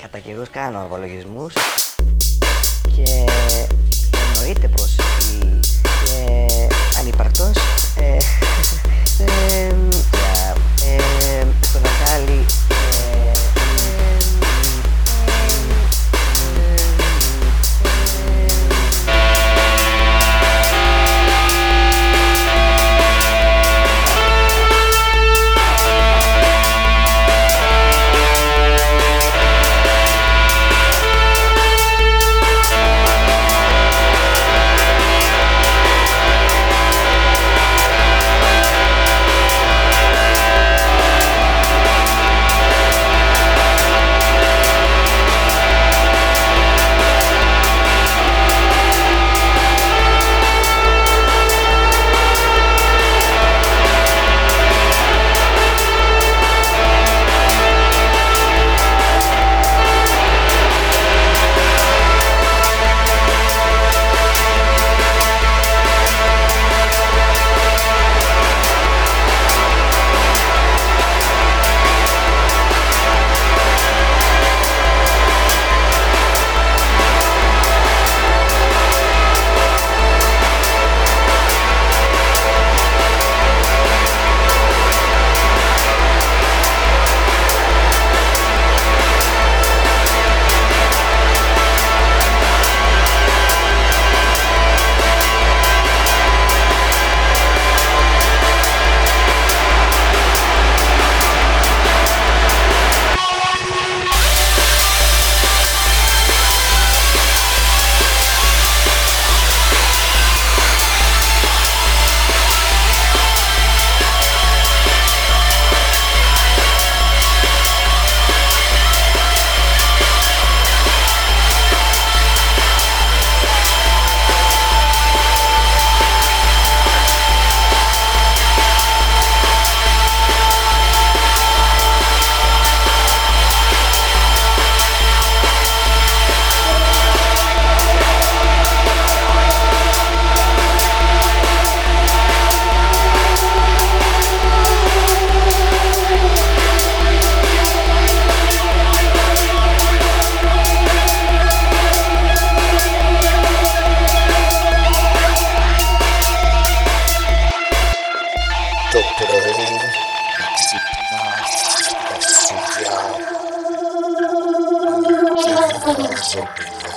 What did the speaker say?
Κατά καιρούς κάνω απολογισμούς και εννοείται πως kalacak.